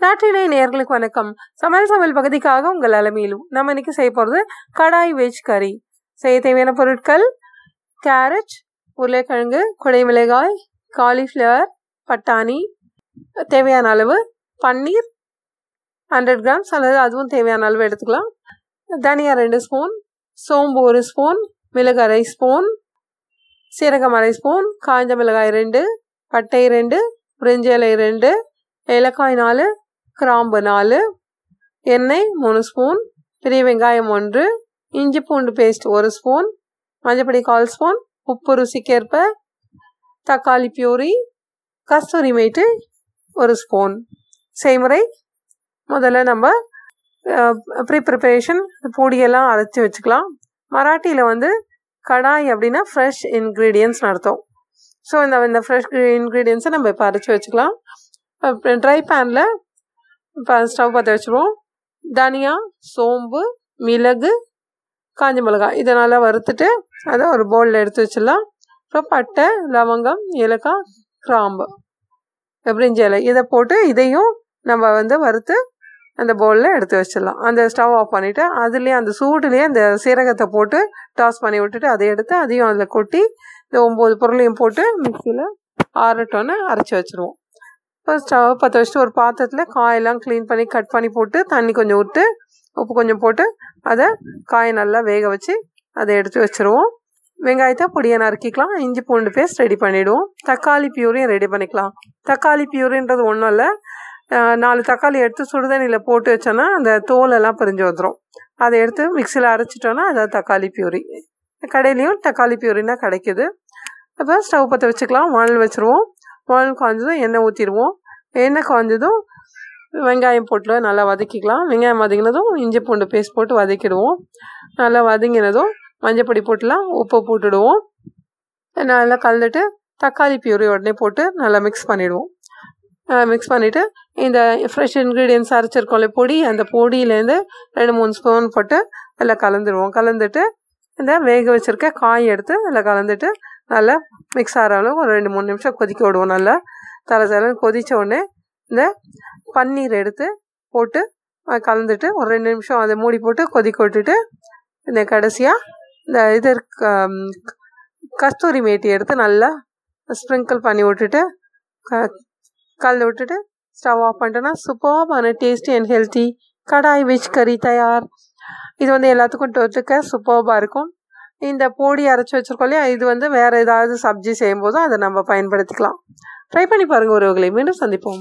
நாட்டினை நேர்களுக்கு வணக்கம். சமையல் சமையல் பகுதிக்காக உங்கள் அலமையிலும் நம்ம இன்னைக்கு செய்ய போகிறது கடாய் வெஜ் கறி. செய்ய தேவையான பொருட்கள் கேரட் உருளைக்கிழங்கு குடை மிளகாய் காலிஃப்ளவர் பட்டாணி தேவையான அளவு பன்னீர் ஹண்ட்ரட் கிராம்ஸ் அல்லது அதுவும் தேவையான அளவு எடுத்துக்கலாம். தனியா ரெண்டு ஸ்பூன் சோம்பு ஒரு ஸ்பூன் மிளகு அரை ஸ்பூன் சீரகம் அரை ஸ்பூன் காய்ஞ்ச மிளகாய் ரெண்டு பட்டை ரெண்டு பிரிஞ்சி இலை ரெண்டு ஏலக்காய் நாலு கிராம்பு நாலு எண்ணெய் மூணு ஸ்பூன் பெரிய வெங்காயம் ஒன்று இஞ்சி பூண்டு பேஸ்ட் ஒரு ஸ்பூன் மஞ்சப்பொடி கால் ஸ்பூன் உப்பு ருசிக்கேற்ப தக்காளி பியூரி கஸ்தூரி மேட்டு ஒரு ஸ்பூன். செய்முறை முதல்ல நம்ம ப்ரீ ப்ரிப்பரேஷன் பொடியெல்லாம் அரைச்சி வச்சுக்கலாம். மராட்டியில் வந்து கடாய் அப்படின்னா ஃப்ரெஷ் இன்க்ரீடியன்ஸ் நடத்தும் ஸோ இந்த இந்த ஃப்ரெஷ் இன்க்ரீடியன்ஸை நம்ம இப்போ அரைச்சி வச்சுக்கலாம். ட்ரை பேனில் ஸ்டவ் பற்ற வச்சுருவோம். தனியா சோம்பு மிளகு காஞ்ச மிளகாய். இதை நல்லா வறுத்துட்டு அதை ஒரு பவுலில் எடுத்து வச்சிடலாம். அப்புறம் பட்டை லவங்கம் ஏலக்காய் கிராம்பு பிரிஞ்சி இலை. இதை போட்டு இதையும் நம்ம வந்து வறுத்து அந்த பவுலில் எடுத்து வச்சிடலாம். அந்த ஸ்டவ் ஆஃப் பண்ணிவிட்டு அதுலேயே அந்த சூடுலேயே அந்த சீரகத்தை போட்டு டாஸ் பண்ணி விட்டுட்டு அதை எடுத்து அதையும் அதில் கொட்டி இந்த ஒம்பது பொருளையும் போட்டு மிக்சியில் ஆறட்டோன்னு அரைச்சி வச்சுருவோம். இப்போ ஸ்டவ் பற்ற வச்சுட்டு ஒரு பாத்திரத்தில் காயெல்லாம் க்ளீன் பண்ணி கட் பண்ணி போட்டு தண்ணி கொஞ்சம் விட்டு உப்பு கொஞ்சம் போட்டு அதை காயை நல்லா வேக வச்சு அதை எடுத்து வச்சுருவோம். வெங்காயத்தை பொடியை நறுக்கிக்கலாம். இஞ்சி பூண்டு பேஸ்ட் ரெடி பண்ணிவிடுவோம் தக்காளி பியூரியும் ரெடி பண்ணிக்கலாம். தக்காளி பியூரின்றது ஒன்றும் இல்லை. நாலு தக்காளி எடுத்து சுடுதண்ணியில் போட்டு வச்சோன்னா அந்த தோலெல்லாம் பிரிஞ்சு வந்துடும் அதை எடுத்து மிக்சியில் அரைச்சிட்டோன்னா அதாவது தக்காளி பியூரி கடையிலையும் தக்காளி பியூரினா கிடைக்கிது. அப்போ ஸ்டவ் பற்ற வச்சுக்கலாம். வானல் வச்சுருவோம். வானல் காய்ஞ்சதும் எண்ணெய் ஊற்றிடுவோம் எண்ணெய் காய்ஞ்சதும் வெங்காயம் போட்டு நல்லா வதக்கிக்கலாம். வெங்காயம் வதங்கினதும் இஞ்சி பூண்டு பேஸ்ட் போட்டு வதக்கிடுவோம். நல்லா வதங்கினதும் மஞ்சப்பொடி போட்டுலாம் உப்பு போட்டுடுவோம். நல்லா கலந்துட்டு தக்காளி பியூரி உடனே போட்டு நல்லா மிக்ஸ் பண்ணிவிடுவோம் மிக்ஸ் பண்ணிவிட்டு இந்த ஃப்ரெஷ் இன்க்ரீடியன்ஸ் அரைச்சிருக்கோம்ல பொடி அந்த பொடியிலேருந்து ரெண்டு மூணு ஸ்பூன் போட்டு அதில் கலந்துடுவோம். கலந்துட்டு இந்த வேக வச்சுருக்க காய் எடுத்து அதில் கலந்துட்டு நல்லா மிக்ஸ் ஆகிற அளவுக்கு ஒரு ரெண்டு மூணு நிமிஷம் கொதிக்க விடுவோம் நல்லா. தலை தலைன்னு கொதித்த உடனே இந்த பன்னீர் எடுத்து போட்டு கலந்துட்டு ஒரு ரெண்டு நிமிஷம் அதை மூடி போட்டு கொதிக்க விட்டுட்டு இந்த கடைசியாக இந்த இது கஸ்தூரி மேட்டி எடுத்து நல்லா ஸ்ப்ரிங்கிள் பண்ணி விட்டுட்டு க கலந்து விட்டுட்டு ஸ்டவ் ஆஃப் பண்ணிட்டோன்னா சூப்பர்பான tasty and healthy kadai veg கறி தயார். இது வந்து எல்லாத்துக்கும் தொட்டுக்க சூப்பர்பாக இருக்கும். இந்த பொடி அரைச்சி வச்சுருக்கோம் இல்லையா? இது வந்து வேறு ஏதாவது சப்ஜி செய்யும் போதும் அதை நம்ம பயன்படுத்திக்கலாம். ட்ரை பண்ணி பாருங்கள் ஒருவர்களை மீண்டும் சந்திப்போம்.